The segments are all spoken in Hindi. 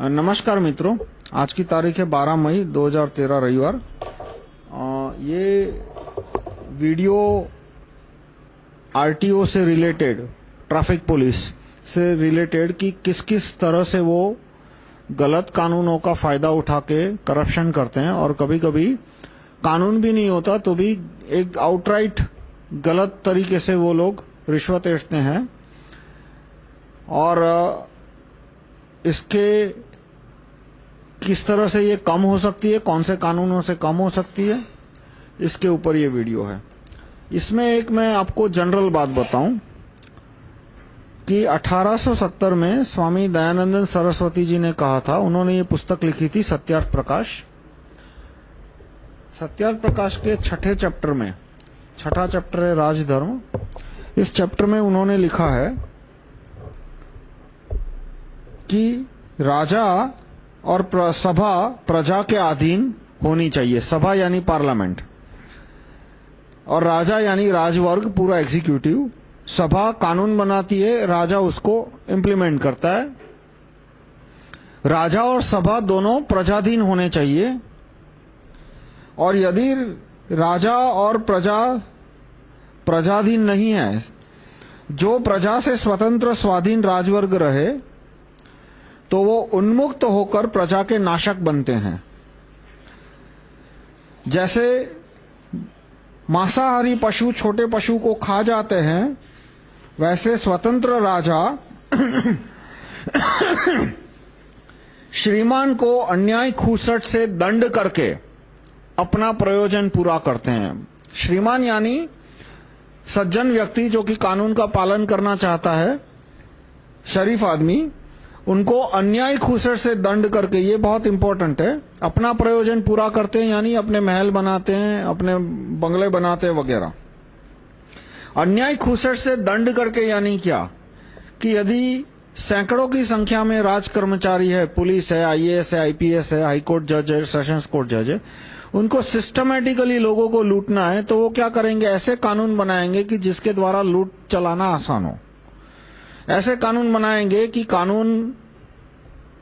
नमस्कार मित्रों, आज की तारीख है 12 मई 2013 रविवार। ये वीडियो आरटीओ से रिलेटेड, ट्रैफ़िक पुलिस से रिलेटेड कि किस किस तरह से वो गलत कानूनों का फ़ायदा उठा के करप्शन करते हैं और कभी कभी कानून भी नहीं होता तो भी एक आउटराइट गलत तरीके से वो लोग रिश्वत लेते हैं। और इसके किस तरह से ये कम हो सकती है, कौन से कानूनों से कम हो सकती है, इसके ऊपर ये वीडियो है। इसमें एक मैं आपको जनरल बात बताऊँ कि 1870 में स्वामी दयानंदन सरस्वती जी ने कहा था, उन्होंने ये पुस्तक लिखी थी सत्यार्थ प्रकाश। सत्यार्थ प्रकाश के छठे चैप्टर में, छठा चैप्टर है राजधर्म, इस चैप्टर में उन्होंने लिखा है कि राजा और सभा प्रजा के अधीन होनी चाहिए। सभा यानी पार्लियामेंट। और राजा यानी राजवर्ग, पूरा एग्जीक्यूटिव सभा कानून बनाती है, राजा उसको इंप्लीमेंट करता है। राजा और सभा दोनों प्रजाधीन होने चाहिए। और यदि राजा और प्रजा प्रजाधीन नहीं है, जो प्रजा से स्वतंत्र, स्वाधीन राजवर्ग रहे तो वो उन्मुक्त होकर प्रजा के नाशक बनते हैं। जैसे मांसाहारी पशु छोटे पशु को खा जाते हैं, वैसे स्वतंत्र राजा श्रीमान को अन्याय खूसट से दंड करके अपना प्रयोजन पूरा करते हैं। श्रीमान यानी सज्जन व्यक्ति जो कि कानून का पालन करना चाहता है, शरीफ आदमी उनको अन्याय खूसट से दंड करके, ये बहुत इंपॉर्टेंट है। अपना प्रयोजन पूरा करते हैं, यानी अपने महल बनाते हैं, अपने बंगले बनाते हैं वगैरह। अन्याय खूसट से दंड करके यानी क्या? कि यदि सैकड़ों की संख्या में राज कर्मचारी है, पुलिस है आईएएस है आईपीएस है हाईकोर्ट जज है सेशंस कोर्ट जज है, उनको सिस्टमेटिकली लोगों को लूटना है तो वो क्या करेंगे? ऐसे कानून बनाएँगे कि जिसके द्वारा लूट चलाना आसान हो। ऐसे कानून बनाएँगे कि कानून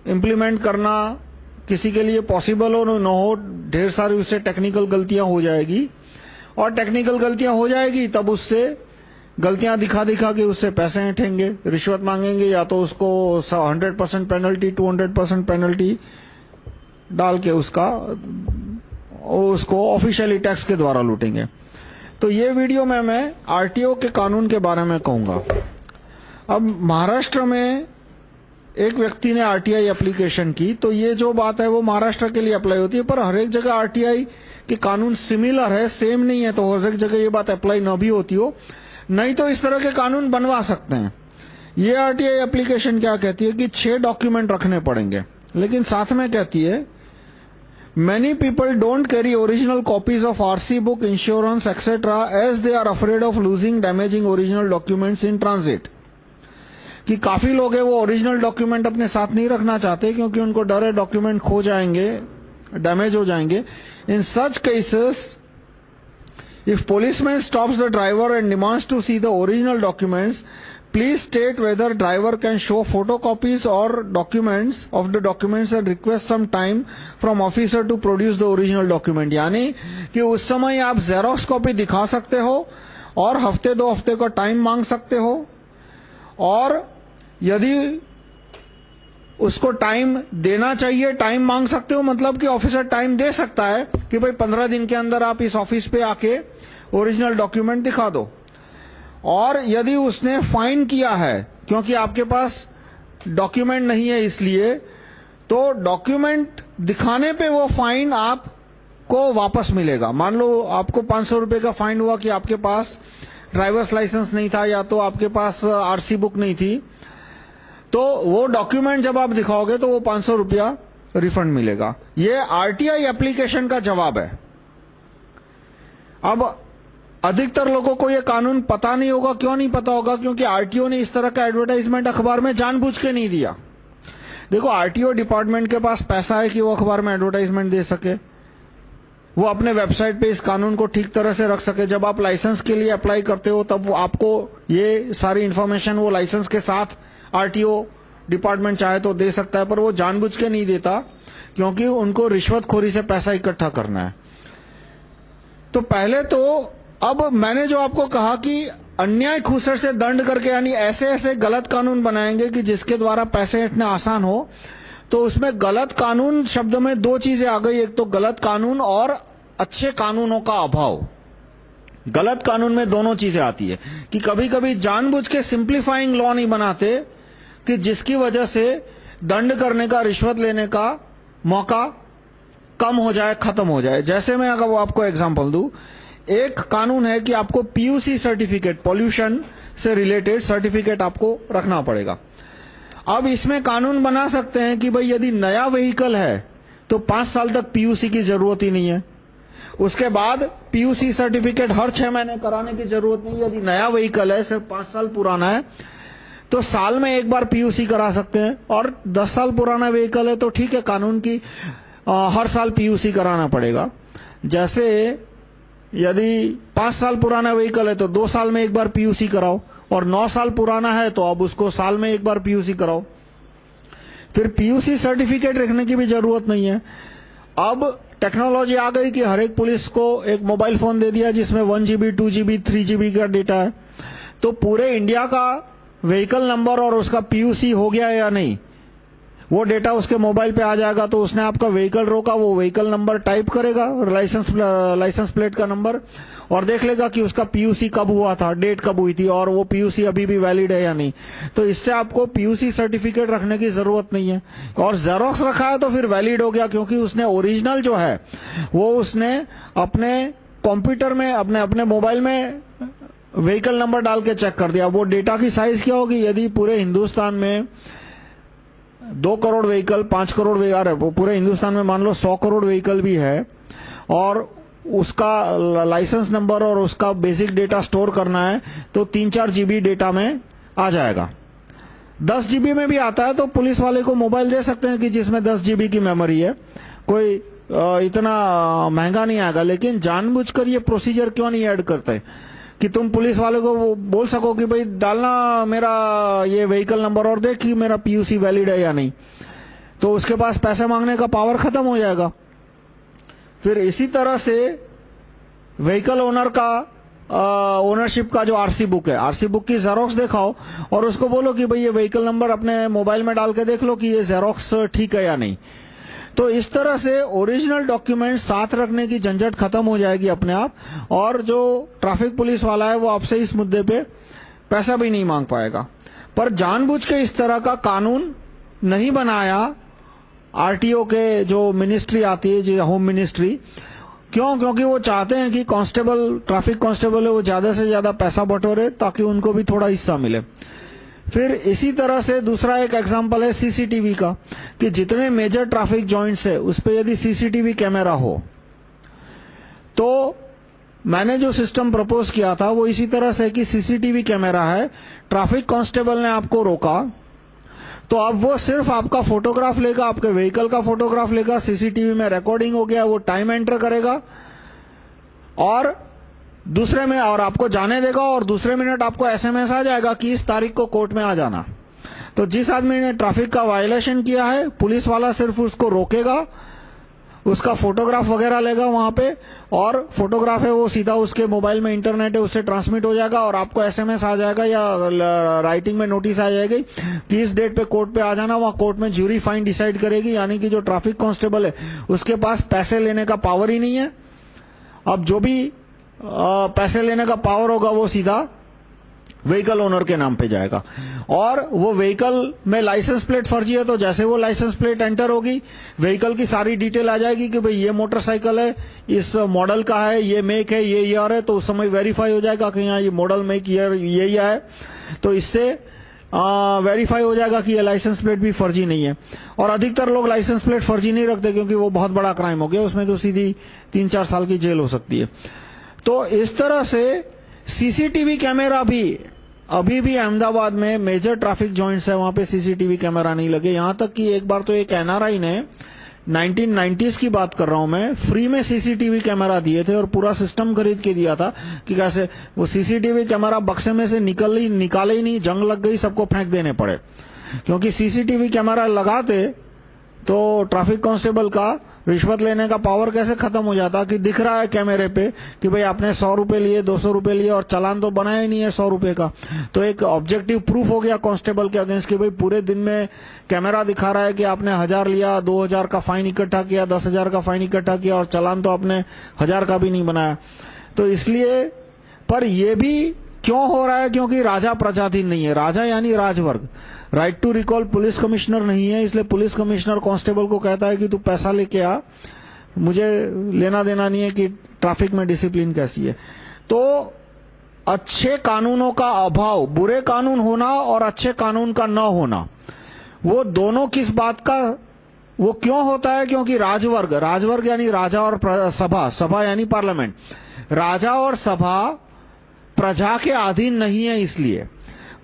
इंप्लीमेंट करना किसी के लिए पॉसिबल हो, न हो, ढेर सारी उससे टेक्निकल गलतियाँ हो जाएगी। और टेक्निकल गलतियाँ हो जाएगी, तब उससे गलतियाँ दिखा दिखा के उससे पैसे ऐठेंगे। रिश्वत मांगेंगे, या तो उसको 100 परसेंट पेनल्टी 200 परसेंट पेनल्टी डाल के उसका उसको ऑफिशियली टैक्स के द्वारा लूटेंगे। तो ये वीडियो में मैं आरटीओ के कानून के बारे में कहूँगा। अब महाराष्ट्र में एक व्यक्ति ने आरटीआई एप्लीकेशन की तो ये जो बात है वो महाराष्ट्र के लिए अप्लाई होती है पर हर एक जगह आरटीआई के कानून सिमिलर है सेम नहीं है तो हर एक जगह ये बात अप्लाई न भी होती हो नहीं तो इस तरह के कानून बनवा सकते हैं ये आरटीआई एप्लीकेशन क्या कहती है कि छह डॉक्यूमेंट रखने पड़ेंगे लेकिन साथ में कहती है Many people don't carry original copies of RC book, insurance, etc. as they are afraid of losing damaging original documents in transit. कि काफ़ी लोग हैं, वो ओरिजिनल डॉक्यूमेंट अपने साथ नहीं रखना चाहते, क्योंकि उनको डर है डॉक्यूमेंट खो जाएँगे डैमेज हो जाएँगे। In such cases if policeman stops the driver and demands to see the original documents please state whether driver can show photocopies और documents of the documents and request some time from officer to produce the original document यानी कि उस समय आप जेरोक्स कॉपी दिखा सकते हो, और हफ़्ते दो हफ़्ते का टाइम मांग सकते हो, और यदि उसको टाइम देना चाहिए टाइम मांग सकते हो मतलब कि ऑफिसर टाइम दे सकता है कि भाई पंद्रह दिन के अंदर आप इस ऑफ़िस पे आके ओरिजिनल डॉक्यूमेंट दिखा दो। और यदि उसने फाइन किया है, क्योंकि आपके पास डॉक्यूमेंट नहीं है इसलिए तो डॉक्यूमेंट दिखाने पे वो फाइन आपको वापस मिलेगा। मान लो आपको पाँच सौ रुपए का फाइन हुआ कि आपके पास ड्राइवर्स लाइसेंस नहीं था या तो आपके पास आरसी बुक नहीं थी तो वो डॉक्यूमेंट जब आप दिखाओगे तो वो 500 रुपया रिफंड मिलेगा। ये आरटीआई एप्लीकेशन का जवाब है। अब अधिकतर लोगों को ये कानून पता नहीं होगा, क्यों नहीं पता होगा? क्योंकि आरटीओ ने इस तरह का एडवर्टाइजमेंट अखबार में जानबूझ के नहीं दिया। देखो आरटीओ डिपार्टमेंट के पास पैसा है कि वो अखबार में एडवर्टाइजमेंट दे सके। वो अपने वेबसाइट पे इस कानून को ठीक तरह से रख सके। जब आप लाइसेंस के लिए अप्लाई करते हो, तब आपको ये सारी इंफॉर्मेशन वो लाइसेंस के साथ आरटीओ डिपार्टमेंट चाहे तो दे सकता है, पर वो जानबूझ के नहीं देता, क्योंकि उनको रिश्वतखोरी से पैसा इकट्ठा करना है। तो पहले तो अब मैंने जो आपको कहा कि अन्याय खुसर से दंड करके, यानी ऐसे ऐसे गलत कानून बनाएँगे कि जिसके द्वारा पैसे इतने आसान हो तो उसमें गलत कानून शब्द में दो चीज़ें आ गई। एक तो गलत कानून और अच्छे कानूनों का अभाव। गलत कानून में दोनों चीज़ें आती है कि कभी-कभी जानबूझ के सिंप्लीफाइंग लॉ नहीं बनाते कि जिसकी वजह से दंड करने का, रिश्वत लेने का मौका कम हो जाए, खत्म हो जाए। जैसे मैं अगर वो आपको एग्जांपल दूँ, एक कानून है कि आपको पीयूसी सर्टिफिकेट पॉल्यूशन से रिलेटेड सर्टिफिकेट आपको रखना पड़ेगा। अब इसमें कानून बना सकते हैं कि भाई यदि नया व्हीकल है तो पाँच साल तक पीयूसी की ज़रूरत ही नहीं है। उसके बाद पीयूसी सर्टिफिकेट हर छह महीने कराने की ज़रूरत नहीं यदि नया व्हीकल है, सिर्फ़ पाँच साल पुराना है तो साल में एक बार पीयूसी करा सकते हैं। और दस साल पुराना व्हीकल है तो ठीक है कानून की आ, हर साल पीयूसी कराना पड़ेगा। जैसे यदि पाँच साल पुराना व्हीकल है तो दो साल में एक बार पीयूसी कराओ। और नौ साल पुराना है तो अब उसको साल में एक बार पीयूसी कराओ। फिर पीयूसी सर्टिफिकेट रखने की भी ज़रूरत नहीं है। अब टेक्नोलॉजी आ गई कि हर एक पुलिस को एक मोबाइल फ़ोन दे दिया जिसमें one GB two GB three GB का डेटा है। तो पूरे इंडिया का व्हीकल नंबर और उसका पीयूसी हो गया या नहीं? वो डेटा उसके मोबाइल पे आ जाएगा तो उसने आपका व्हीकल रोका, वो व्हीकल नंबर टाइप करेगा लाइसेंस लाइसेंस प्लेट का नंबर और देख लेगा कि उसका पीयूसी कब हुआ था डेट कब हुई थी, और वो पीयूसी अभी भी वैलिड है या नहीं। तो इससे आपको पीयूसी सर्टिफिकेट रखने की ज़रूरत नहीं है। और जेरोक्स रखा है तो फिर वैलिड हो गया, क्योंकि उसने ओरिजिनल जो है, वो उसने अपने कंप्यूटर में, अपने अपने मोबाइल में व्हीकल नंबर डाल के चेक कर दिया। वो डेटा की साइज़ क्या होगी? यदि पूरे हिंदुस्तान में दो करोड़ व्हीकल पाँच करोड़ व्हीकल पूरे हिंदुस्तान में मान लो सौ करोड़ व्हीकल भी है, और उसका लाइसेंस नंबर और उसका बेसिक डेटा स्टोर करना है तो तीन चार जीबी डेटा में आ जाएगा। दस जीबी में भी आता है तो पुलिस वाले को मोबाइल दे सकते हैं कि जिसमें दस जीबी की मेमोरी है। कोई इतना महँगा नहीं आएगा, लेकिन जानबूझकर ये प्रोसीजर क्यों नहीं ऐड करते? कि तुम पुलिस वाले को बोल सको कि भाई डालना मेरा ये व्हीकल नंबर और देख कि मेरा पीयूसी वैलिड है या नहीं। तो उसके पास पैसे मांगने का पावर खत्म हो जाएगा। फिर इसी तरह से व्हीकल ओनर का ओनरशिप का जो आरसी बुक है आरसी बुक की जेरोक्स दिखाओ और उसको बोलो कि भाई ये व्हीकल नंबर अपने मोबाइल में डाल के देख लो कि ये जेरोक्स ठीक है या नहीं। तो इस तरह से ओरिजिनल डॉक्यूमेंट साथ रखने की झंझट खत्म हो जाएगी अपने आप, और जो ट्रैफ़िक पुलिस वाला है, वो आपसे इस मुद्दे पे पैसा भी नहीं मांग पाएगा। पर जानबूझ के इस तरह का कानून नहीं बनाया आरटीओ के जो मिनिस्ट्री आती है, जो होम मिनिस्ट्री क्यों? क्योंकि वो चाहते हैं कि कांस्टेबल ट्रैफ़िक कांस्टेबल है, वो ज़्यादा से ज़्यादा पैसा बटोरे, ताकि उनको भी थोड़ा हिस्सा मिले। फिर इसी तरह से दूसरा एक एग्जांपल है सीसीटीवी का, कि जितने मेजर ट्रैफ़िक जॉइंट्स है, उस पर यदि सीसीटीवी कैमरा हो तो मैंने जो सिस्टम प्रपोज किया था, वो इसी तरह से कि सीसीटीवी कैमरा है ट्रैफ़िक कांस्टेबल ने आपको रोका तो अब वो सिर्फ़ आपका फोटोग्राफ लेगा, आपके व्हीकल का फोटोग्राफ लेगा सीसीटीवी में रिकॉर्डिंग हो गया, वो टाइम एंटर करेगा, और दूसरे में और आपको जाने देगा और दूसरे मिनट आपको एसएमएस आ जाएगा कि इस तारीख को कोर्ट में आ जाना। तो जिस आदमी ने ट्रैफ़िक का वायलेशन किया है, पुलिस वाला सिर्फ़ उसको रोकेगा, उसका फोटोग्राफ वगैरह लेगा वहाँ पे, और फोटोग्राफ है वो सीधा उसके मोबाइल में इंटरनेट है, उससे ट्रांसमिट हो जाएगा और आपको एसएमएस आ जाएगा या राइटिंग में नोटिस आ जाएगी कि इस डेट पे कोर्ट पे आ जाना, वहाँ कोर्ट में ज्यूरी फाइन डिसाइड करेगी, यानी कि जो ट्रैफ़िक कांस्टेबल है, उसके पास पैसे लेने का पावर ही नहीं है। अब जो भी पैसे लेने का पावर होगा वो सीधा व्हीकल ओनर के नाम पे जाएगा। और वो व्हीकल में लाइसेंस प्लेट फर्जी है तो जैसे वो लाइसेंस प्लेट एंटर होगी व्हीकल की सारी डिटेल आ जाएगी कि भाई ये मोटरसाइकिल है, इस मॉडल का है, ये मेक है, ये ईयर है तो उस समय वेरीफाई हो जाएगा कि यहाँ ये मॉडल मेक ईयर ये है। तो इससे वेरीफाई हो जाएगा कि ये लाइसेंस प्लेट भी फर्जी नहीं है। और अधिकतर लोग लाइसेंस प्लेट फर्जी नहीं रखते क्योंकि वो बहुत बड़ा क्राइम हो गया, उसमें तो सीधी तीन चार साल की जेल हो सकती है। तो इस तरह से सीसीटीवी कैमरा भी, अभी भी अहमदाबाद में मेजर ट्रैफ़िक जॉइंट्स है, वहाँ पे सीसीटीवी कैमरा नहीं लगे। यहाँ तक कि एक बार तो एक एनआरआई ने 1990s की बात कर रहा हूँ मैं फ्री में सीसीटीवी कैमरा दिए थे और पूरा सिस्टम खरीद के दिया था कि कैसे वो सीसीटीवी कैमरा बक्से में से निकल ही, निकाले ही नहीं, जंग लग गई, सबको फेंक देने पड़े। क्योंकि सीसीटीवी कैमरा लगाते तो ट्रैफ़िक कांस्टेबल का रिश्वत लेने का पावर कैसे खत्म हो जाता? कि दिख रहा है कैमरे पे कि भाई आपने सौ रुपए लिए, दो सौ रुपए लिए और चलान तो बनाया ही नहीं है सौ रुपए का। तो एक ऑब्जेक्टिव प्रूफ हो गया कांस्टेबल के अगेंस्ट कि भाई पूरे दिन में कैमरा दिखा रहा है कि आपने हज़ार लिया, दो हज़ार का फाइन इकट्ठा किया, दस हज़ार का फाइन इकट्ठा किया और चलान तो आपने हज़ार का भी नहीं बनाया। तो इसलिए, पर यह भी क्यों हो रहा है? क्योंकि राजा प्रजाधीन नहीं है। राजा यानी राजवर्ग। Right to recall police commissioner नहीं है, इसलिए पुलिस कमिश्नर कांस्टेबल को कहता है कि तू पैसा लेके आ। मुझे लेना देना नहीं है कि ट्रैफ़िक में डिसिप्लिन कैसी है। तो अच्छे कानूनों का अभाव, बुरे कानून होना और अच्छे कानून का न होना, वो दोनों किस बात का, वो क्यों होता है? क्योंकि राजवर्ग राजवर्ग यानी राजा और सभा सभा यानी पार्लियामेंट राजा और सभा प्रजा के अधीन नहीं है इसलिए।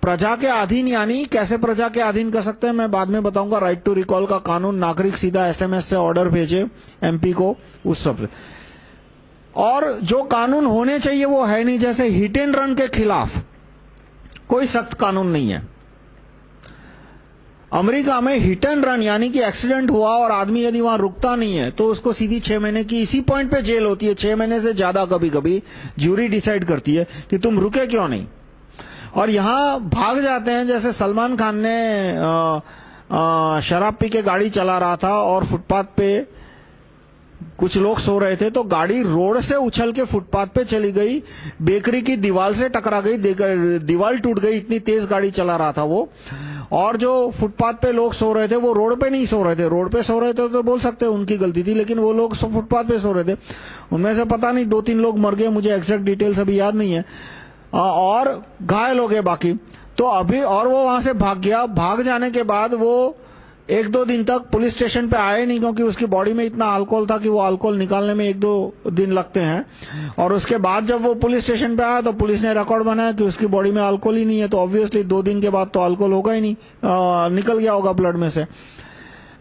प्रजा के अधीन, यानी कैसे प्रजा के अधीन कर सकते हैं, मैं बाद में बताऊँगा। राइट टू रिकॉल का कानून, नागरिक सीधा एसएमएस से ऑर्डर भेजे एमपी को उस सब और जो कानून होने चाहिए वो है नहीं, जैसे हिट एंड रन के खिलाफ। कोई सख्त कानून नहीं है। अमेरिका में हिट एंड रन यानी कि एक्सीडेंट हुआ और आदमी यदि वहाँ रुकता नहीं है तो उसको सीधी छह महीने की, इसी पॉइंट पे जेल होती है। छह महीने से ज़्यादा कभी कभी ज्यूरी डिसाइड करती है कि तुम रुके क्यों नहीं। और यहाँ भाग जाते हैं, जैसे सलमान खान ने शराब पी के गाड़ी चला रहा था और फुटपाथ पे कुछ लोग सो रहे थे तो गाड़ी रोड से उछल के फुटपाथ पे चली गई, बेकरी की दीवार से टकरा गई दीवार टूट गई, इतनी तेज गाड़ी चला रहा था वो। और जो फुटपाथ पे लोग सो रहे थे, वो रोड पे नहीं सो रहे थे। रोड पे सो रहे थे तो बोल सकते उनकी गलती थी, लेकिन वो लोग फुटपाथ पे सो रहे थे। उनमें से पता नहीं, दो तीन लोग मर गए, मुझे एग्जैक्ट डिटेल्स अभी याद नहीं है। और घायल हो गए बाकी। तो अभी और वो वहाँ से भाग गया। भाग जाने के बाद वो एक दो दिन तक पुलिस स्टेशन पे आए नहीं क्योंकि उसकी बॉडी में इतना अल्कोहल था कि वो अल्कोहल निकालने में एक दो दिन लगते हैं। और उसके बाद जब वो पुलिस स्टेशन पे आया तो पुलिस ने रिकॉर्ड बनाया कि उसकी बॉडी में अल्कोहल ही नहीं है। तो ऑब्वियसली दो दिन के बाद तो अल्कोहल होगा ही नहीं। आ, निकल गया होगा ब्लड में से।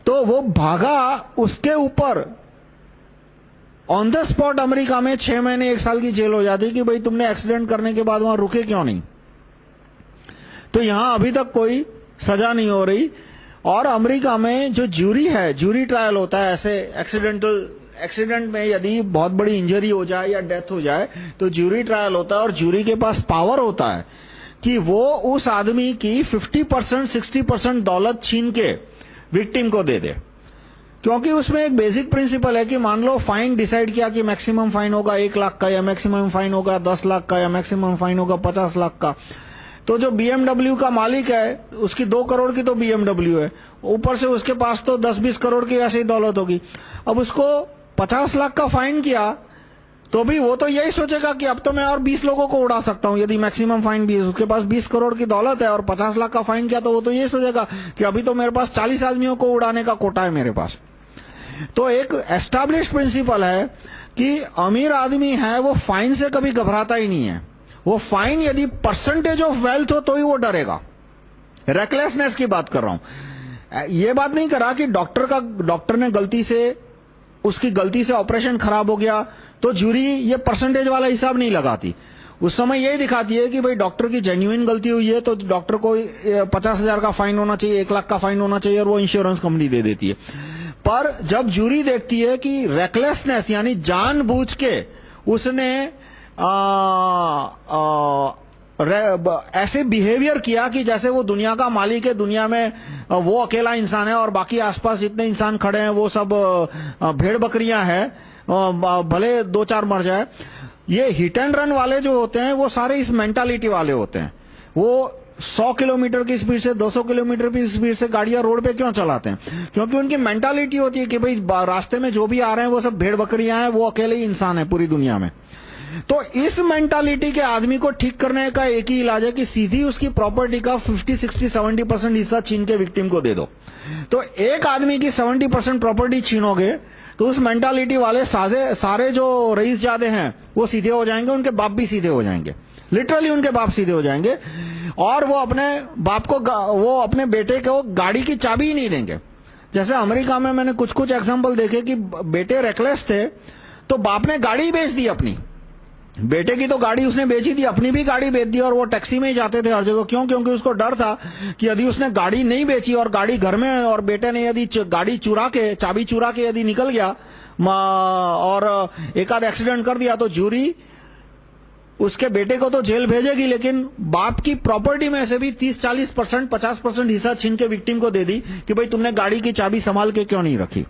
तो वो भागा उसके ऊपर। ऑन द स्पॉट अमेरिका में छह महीने, एक साल की जेल हो जाती कि भाई तुमने एक्सीडेंट करने के बाद वहाँ रुके क्यों नहीं? तो यहाँ अभी तक कोई सजा नहीं हो रही। और अमेरिका में जो ज्यूरी है ज्यूरी ट्रायल होता है, ऐसे एक्सीडेंटल एक्सीडेंट में यदि बहुत बड़ी इंजरी हो जाए या डेथ हो जाए तो ज्यूरी ट्रायल होता है और ज्यूरी के पास पावर होता है कि वो उस आदमी की 50 परसेंट सिक्सटी परसेंट दौलत छीन के विक्टिम को दे दे। क्योंकि उसमें एक बेसिक प्रिंसिपल है कि मान लो फाइन डिसाइड किया कि मैक्सिमम फाइन होगा एक लाख का या मैक्सिमम फाइन होगा दस लाख का या मैक्सिमम फाइन होगा पचास लाख का। तो जो BMW का मालिक है, उसकी दो करोड़ की तो BMW है। ऊपर से उसके पास तो दस बीस करोड़ की वैसे ही दौलत होगी। अब उसको पचास लाख का फाइन किया तो भी वो तो यही सोचेगा कि अब तो मैं और 20 लोगों को उड़ा सकता हूँ। यदि मैक्सिमम फाइन है, उसके पास 20 करोड़ की दौलत है और 50 लाख का फाइन किया तो वो तो यही सोचेगा कि अभी तो मेरे पास 40 आदमियों को उड़ाने का कोटा है मेरे पास। तो एक एस्टैब्लिश प्रिंसिपल है कि अमीर आदमी है, वो फाइन से कभी घबराता ही नहीं है। वो फाइन यदि परसेंटेज ऑफ़ वेल्थ हो तो ही वो डरेगा। रेकलेसनेस की बात कर रहा हूँ। ये बात नहीं करा कि डॉक्टर का डॉक्टर ने गलती से, उसकी गलती से ऑपरेशन खराब हो गया तो जूरी ये परसेंटेज वाला हिसाब नहीं लगाती। उस समय यही दिखाती है कि भाई डॉक्टर की जेन्युइन गलती हुई है तो डॉक्टर को पचास हज़ार का फाइन होना चाहिए, एक लाख का फाइन होना चाहिए, और वो इंश्योरेंस कंपनी दे देती है। पर जब जूरी देखती है कि रेकलेसनेस यानी जानबूझ के उसने ऐसे बिहेवियर किया कि जैसे वो दुनिया का मालिक है, दुनिया में वो अकेला इंसान है और बाकी आसपास जितने इंसान खड़े हैं, वो सब भेड़ बकरियाँ हैं भले दो चार मर जाए। ये हिट एंड रन वाले जो होते हैं, वो सारे इस मेंटालिटी वाले होते हैं। वो 100 किलोमीटर की स्पीड से 200 किलोमीटर की स्पीड से गाड़ियाँ रोड पे क्यों चलाते हैं? क्योंकि उनकी मेंटालिटी होती है कि भाई रास्ते में जो भी आ रहे हैं वो सब भेड़ बकरियाँ हैं वो अकेले ही इंसान है पूरी दुनिया में। तो इस मेंटालिटी के आदमी को ठीक करने का एक ही इलाज है कि सीधी उसकी प्रॉपर्टी का 50, 60, 70 परसेंट हिस्सा छीन के विक्टिम को दे दो। तो एक आदमी की 70 परसेंट प्रॉपर्टी छीनोगे तो उस मेंटालिटी वाले सारे सारे जो रईस जादे हैं वो सीधे हो जाएँगे उनके बाप भी सीधे हो जाएँगे। लिटरली उनके बाप सीधे हो जाएँगे। और वो अपने बाप को वो अपने बेटे को गाड़ी की चाबी ही नहीं देंगे। जैसे अमेरिका में मैंने कुछ कुछ एग्ज़ाम्पल देखे कि बेटे रेकलेस थे तो बाप ने गाड़ी बेच दी अपनी। बेटे की तो गाड़ी उसने बेची थी, अपनी भी गाड़ी बेच दी और वो टैक्सी में ही जाते थे हर जगह। क्यों? क्योंकि उसको डर था कि यदि उसने गाड़ी नहीं बेची और गाड़ी घर में और बेटे ने यदि गाड़ी चुरा के, चाबी चुरा के यदि निकल गया और एक आध एक्सीडेंट कर दिया तो जूरी उसके बेटे को तो जेल भेजेगी, लेकिन बाप की प्रॉपर्टी में से भी 30-40 परसेंट 50 परसेंट हिस्सा छीन के विक्टिम को दे दी कि भाई तुमने गाड़ी की चाबी संभाल के क्यों नहीं रखी।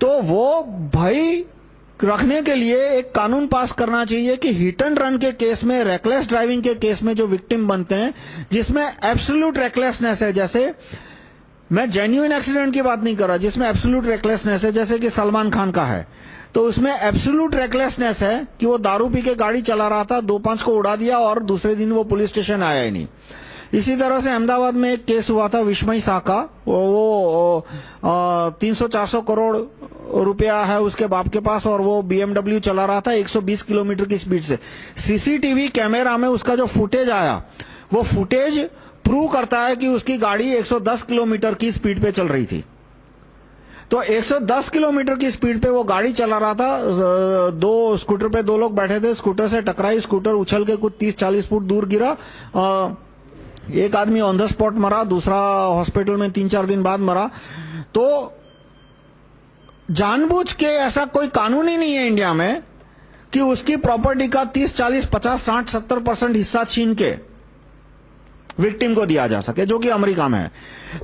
तो वो भाई रखने के लिए एक कानून पास करना चाहिए कि हिट एंड रन के केस में रेकलेस ड्राइविंग के केस में जो विक्टिम बनते हैं, जिसमें एब्सोल्यूट रेकलेसनेस है, जैसे मैं जेन्यून एक्सीडेंट की बात नहीं कर रहा, जिसमें एब्सोल्यूट रेकलेसनेस है, जैसे कि सलमान खान का है। तो उसमें एब्सोल्यूट रेकलेसनेस है कि वो दारू पी के गाड़ी चला रहा था दो पाँच को उड़ा दिया और दूसरे दिन वो पुलिस स्टेशन आया ही नहीं। इसी तरह से अहमदाबाद में एक केस हुआ था विस्मय शाह का वो, वो तीन सौ चार सौ करोड़ रुपया है उसके बाप के पास और वो बीएमडब्ल्यू चला रहा था 120 किलोमीटर की स्पीड से। सीसीटीवी कैमरा में उसका जो फुटेज आया वो फुटेज प्रूव करता है कि उसकी गाड़ी 110 किलोमीटर की स्पीड पे चल रही थी। तो 110 किलोमीटर की स्पीड पे वो गाड़ी चला रहा था। दो स्कूटर पे दो लोग बैठे थे। स्कूटर से टकराई। स्कूटर उछल के कुछ 30-40 फुट दूर गिरा। एक आदमी ऑन द स्पॉट मरा। दूसरा हॉस्पिटल में तीन चार दिन बाद मरा। तो जानबूझ के ऐसा कोई कानून ही नहीं है इंडिया में कि उसकी प्रॉपर्टी का 30, 40, 50, 60, 70 परसेंट हिस्सा छीन के विक्टिम को दिया जा सके जो कि अमेरिका में है।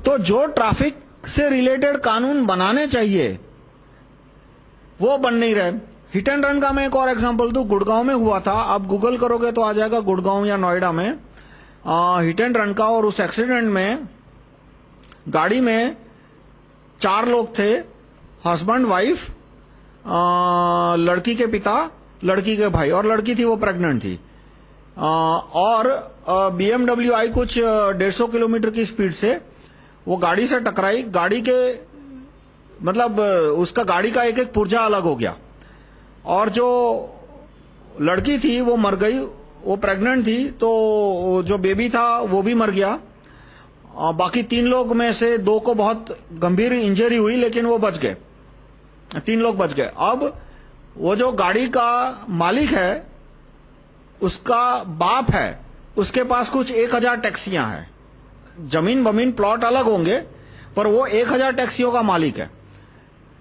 तो जो ट्रैफ़िक से रिलेटेड कानून बनाने चाहिए। वो बन नहीं रहे। हिट एंड रन का मैं एक और एग्जांपल दूँ। गुड़गांव में हुआ था। आप गूगल करोगे तो आ जाएगा गुड़गांव या नोएडा में। आ, हिट एंड रन का और उस एक्सीडेंट में गाड़ी में चार लोग थे। हस्बैंड वाइफ लड़की के पिता लड़की के भाई और लड़की थी वो प्रेग्नेंट थी। आ, और बीएमडब्ल्यू आई कुछ डेढ़ सौ किलोमीटर की स्पीड से वो गाड़ी से टकराई, गाड़ी के मतलब उसका गाड़ी का एक एक पुर्जा अलग हो गया। और जो लड़की थी, वो मर गई, वो प्रेग्नेंट थी तो जो बेबी था, वो भी मर गया। बाकी तीन लोग में से दो को बहुत गंभीर इंजरी हुई, लेकिन वो बच गए। तीन लोग बच गए। अब वो जो गाड़ी का मालिक है, उसका बाप है, उसके पास कुछ एक हज़ार टैक्सियाँ हैं। ज़मीन बमीन प्लॉट अलग होंगे, पर वो एक हज़ार टैक्सियों का मालिक है।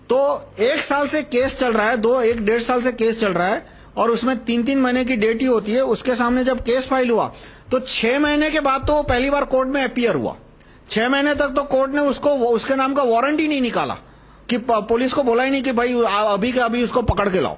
तो एक साल से केस चल रहा है, दो, एक डेढ़ साल से केस चल रहा है, और उसमें तीन तीन महीने की डेट ही होती है। उसके सामने जब केस फ़ाइल हुआ तो छह महीने के बाद तो पहली बार कोर्ट में अपियर हुआ। छह महीने तक तो कोर्ट ने उसको, उसके नाम का वारंट ही नहीं निकाला, कि पुलिस को बोला ही नहीं कि भाई अभी के, अभी उसको पकड़ के लाओ।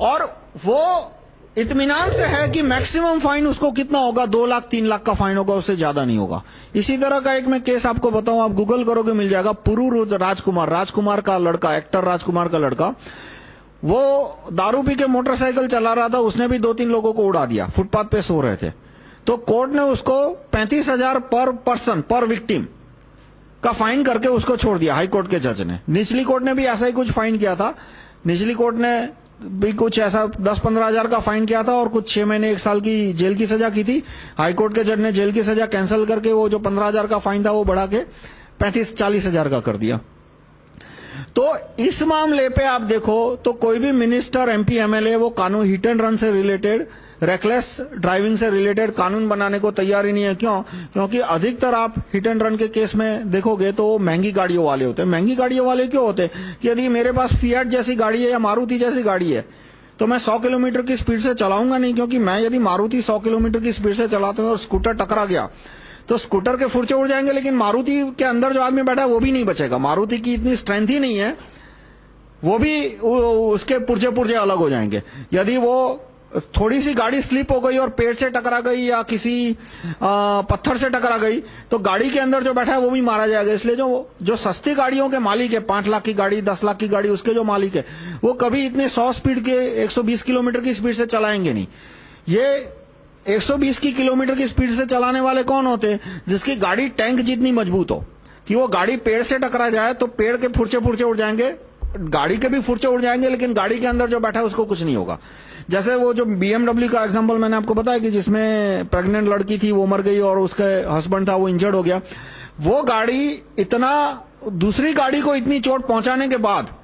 और वो इतमान से है कि मैक्सिमम फाइन उसको कितना होगा? दो लाख, तीन लाख का फाइन होगा, उससे ज़्यादा नहीं होगा। इसी तरह का एक मैं केस आपको बताऊँ, आप गूगल करोगे, मिल जाएगा। पुरू राजकुमार राजकुमार का लड़का, एक्टर राजकुमार का लड़का, वो दारू पी के मोटरसाइकिल चला रहा था, उसने भी दो तीन लोगों को उड़ा दिया, फुटपाथ पे सो रहे थे। तो कोर्ट ने उसको पैंतीस हज़ार पर पर्सन, पर विक्टिम का फाइन करके उसको छोड़ दिया, हाई कोर्ट के जज ने। निचली कोर्ट ने भी ऐसा ही कुछ फाइन किया था। निचली कोर्ट ने भी कुछ ऐसा दस पंद्रह हज़ार का फाइन किया था और कुछ छह महीने, एक साल की जेल की सजा की थी। हाईकोर्ट के जज ने जेल की सजा कैंसिल करके वो जो पंद्रह हज़ार का फाइन था वो बढ़ा के पैंतीस, चालीस हज़ार का कर दिया। तो इस मामले पे आप देखो तो कोई भी मिनिस्टर एमपी एमएलए वो कानून हिट एंड रन से रिलेटेड रेकलेस ड्राइविंग से रिलेटेड कानून बनाने को तैयार ही नहीं है। क्यों? क्योंकि अधिकतर आप हिट एंड रन के केस में देखोगे तो महँगी गाड़ियों वाले होते हैं। महँगी गाड़ियों वाले क्यों होते हैं? कि यदि मेरे पास फियाट जैसी गाड़ी है या मारुति जैसी गाड़ी है तो मैं 100 किलोमीटर की स्पीड से चलाऊँगा नहीं, क्योंकि मैं यदि मारुति 100 किलोमीटर की स्पीड से चलाता हूँ और स्कूटर टकरा गया तो स्कूटर के फुर्चे उड़ जाएँगे, लेकिन मारुति के अंदर जो आदमी बैठा है वो भी नहीं बचेगा। मारुति की इतनी स्ट्रेंथ ही नहीं है, वो भी उसके पुर्जे पुर्जे अलग हो जाएँगे। यदि वो थोड़ी सी गाड़ी स्लिप हो गई और पेड़ से टकरा गई या किसी आ, पत्थर से टकरा गई तो गाड़ी के अंदर जो बैठा है वो भी मारा जाएगा। इसलिए जो जो सस्ती गाड़ियों के मालिक है पाँच लाख की गाड़ी दस लाख की गाड़ी उसके जो मालिक है वो कभी इतने सौ स्पीड के 120 किलोमीटर की स्पीड से चलाएँगे नहीं। ये 120 की किलोमीटर की स्पीड से चलाने वाले कौन होते हैं? जिसकी गाड़ी टैंक जितनी मज़बूत हो। कि वो गाड़ी पेड़ से टकरा जाए तो पेड़ के फुर्चे फुर्चे उड़ जाएँगे। गाड़ी के भी फुर्चे उड़ जाएँगे लेकिन गाड़ी के अंदर जो बैठा है उसको कुछ नहीं होगा। जैसे वो जो बीएमडब्ल्यू का एग्जांपल मैंने आपको बताया कि जिसमें प्रेग्नेंट लड़की थी, वो मर गई और उसके हस्बैंड था, वो इंजर्ड हो गया। वो गाड़ी इतना, दूसरी गाड़ी को इतनी चोट पहुँचाने के बाद,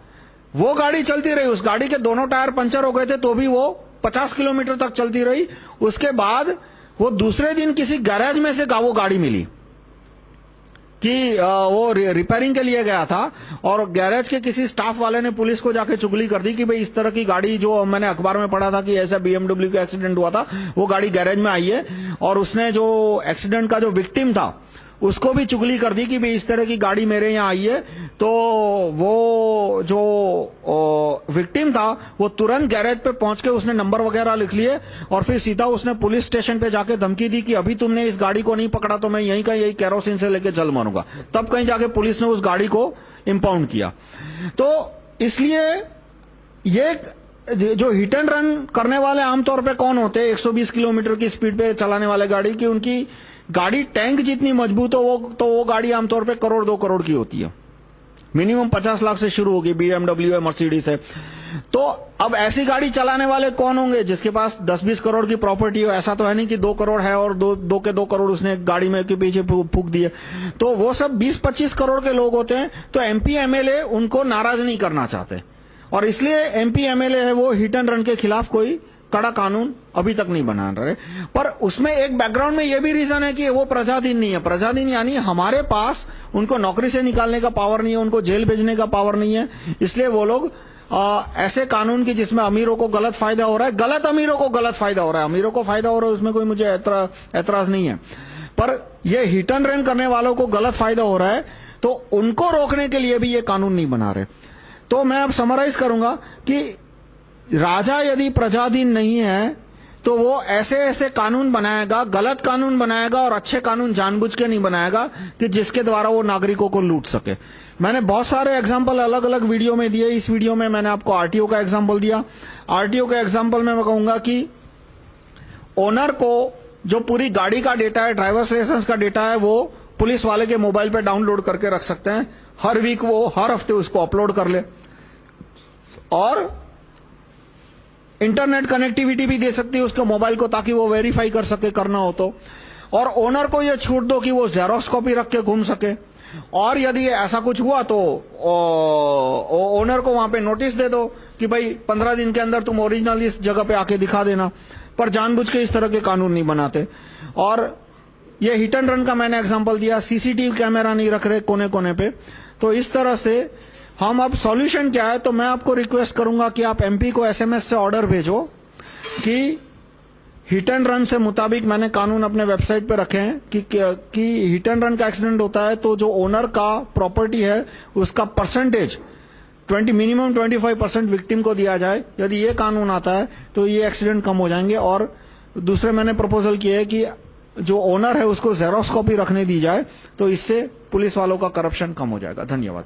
वो गाड़ी चलती रही। उस गाड़ी के दोनों टायर पंचर हो गए थे तो भी वो 50 किलोमीटर तक चलती रही। उसके बाद वो दूसरे दिन किसी गैरेज में से वो गाड़ी मिली। कि वो रिपेयरिंग के लिए गया था और गैरेज के किसी स्टाफ वाले ने पुलिस को जाके चुगली कर दी कि भाई इस तरह की गाड़ी जो मैंने अखबार में पढ़ा था कि ऐसा बीएमडब्ल्यू का एक्सीडेंट हुआ था, वो गाड़ी गैरेज में आई है और उसने जो एक्सीडेंट का जो विक्टिम था उसको भी चुगली कर दी कि भाई इस तरह की गाड़ी मेरे यहाँ आई है। तो वो जो विक्टिम था, वो तुरंत गैरेज पे पहुँच के उसने नंबर वगैरह लिख लिए और फिर सीधा उसने पुलिस स्टेशन पे जाके धमकी दी कि अभी तुमने इस गाड़ी को नहीं पकड़ा तो मैं यहीं का यही कैरोसिन से लेके जल मारूँगा। तब कहीं जाके पुलिस ने उस गाड़ी को इम्पाउंड किया। तो इसलिए ये जो हिट एंड रन करने वाले आमतौर पे कौन होते हैं? 120 किलोमीटर की स्पीड पे चलाने वाले गाड़ी की उनकी गाड़ी टैंक जितनी मज़बूत हो, वो तो वो गाड़ी आमतौर पे करोड़, दो करोड़ की होती है। मिनिमम पचास लाख से शुरू होगी बीएमडब्ल्यू है मर्सिडीज है। तो अब ऐसी गाड़ी चलाने वाले कौन होंगे जिसके पास 10-20 करोड़ की प्रॉपर्टी हो? ऐसा तो है नहीं कि दो करोड़ है और दो दो के दो करोड़ उसने गाड़ी में के पीछे फूक दिए। तो वो सब 20-25 करोड़ के लोग होते हैं तो एमपी एमएलए उनको नाराज़ नहीं करना चाहते। और इसलिए एमपी एमएलए है, वो हिट एंड रन के खिलाफ कोई कड़ा कानून अभी तक नहीं बना रहे। पर उसमें एक बैकग्राउंड में ये भी रीजन है कि वो प्रजाधीन नहीं है। प्रजाधीन यानी हमारे पास उनको नौकरी से निकालने का पावर नहीं है उनको जेल भेजने का पावर नहीं है। इसलिए वो लोग आ, ऐसे कानून की जिसमें अमीरों को गलत फ़ायदा हो रहा है गलत अमीरों को गलत फ़ायदा हो रहा है। अमीरों को फ़ायदा हो रहा है उसमें कोई मुझे ऐतराज नहीं है। पर ये हिट एंड रन करने वालों को गलत फ़ायदा हो रहा है तो उनको रोकने के लिए भी ये कानून नहीं बना रहे। तो मैं अब समराइज करूँगा कि राजा यदि प्रजाधीन नहीं है तो वो ऐसे ऐसे कानून बनाएगा, गलत कानून बनाएगा और अच्छे कानून जानबूझ के नहीं बनाएगा कि जिसके द्वारा वो नागरिकों को लूट सके। मैंने बहुत सारे एग्ज़ाम्पल अलग अलग वीडियो में दिए। इस वीडियो में मैंने आपको आरटीओ का एग्ज़ाम्पल दिया। आरटीओ का एग्ज़ाम्पल में मैं कहूँगा कि ओनर को जो पूरी गाड़ी का डेटा है ड्राइवर्स लाइसेंस का डेटा है, वो पुलिस वाले के मोबाइल पर डाउनलोड करके रख सकते हैं। हर वीक वो, हर हफ़्ते उसको अपलोड कर ले। और इंटरनेट कनेक्टिविटी भी दे सकती है उसके मोबाइल को ताकि वो वेरीफाई कर सके करना हो तो। और ओनर को ये छूट दो कि वो जेरोक्स कॉपी रख के घूम सके। और यदि ऐसा कुछ हुआ तो ओनर को वहाँ पे नोटिस दे दो कि भाई, पंद्रह दिन के अंदर तुम ओरिजिनल इस जगह पे आके दिखा देना। पर जानबूझ के इस तरह के कानून नहीं बनाते। और ये हिट एंड रन का मैंने एग्जांपल दिया सीसीटीवी कैमरा नहीं रख रहे कोने कोने पे। तो इस तरह से हम अब सॉल्यूशन क्या है तो मैं आपको रिक्वेस्ट करूँगा कि आप एमपी को एसएमएस से ऑर्डर भेजो, कि हिट एंड रन से मुताबिक मैंने कानून अपने वेबसाइट पे रखे हैं, कि कि हिट एंड रन का एक्सीडेंट होता है तो जो ओनर का प्रॉपर्टी है, उसका परसेंटेज 20 मिनिमम 25 परसेंट विक्टिम को दिया जाए। यदि ये कानून आता है तो ये एक्सीडेंट कम हो जाएँगे। और दूसरे मैंने प्रपोजल किया है कि जो ओनर है, उसको जेरोक्स कॉपी रखने दी जाए तो इससे पुलिस वालों का करप्शन कम हो जाएगा। धन्यवाद।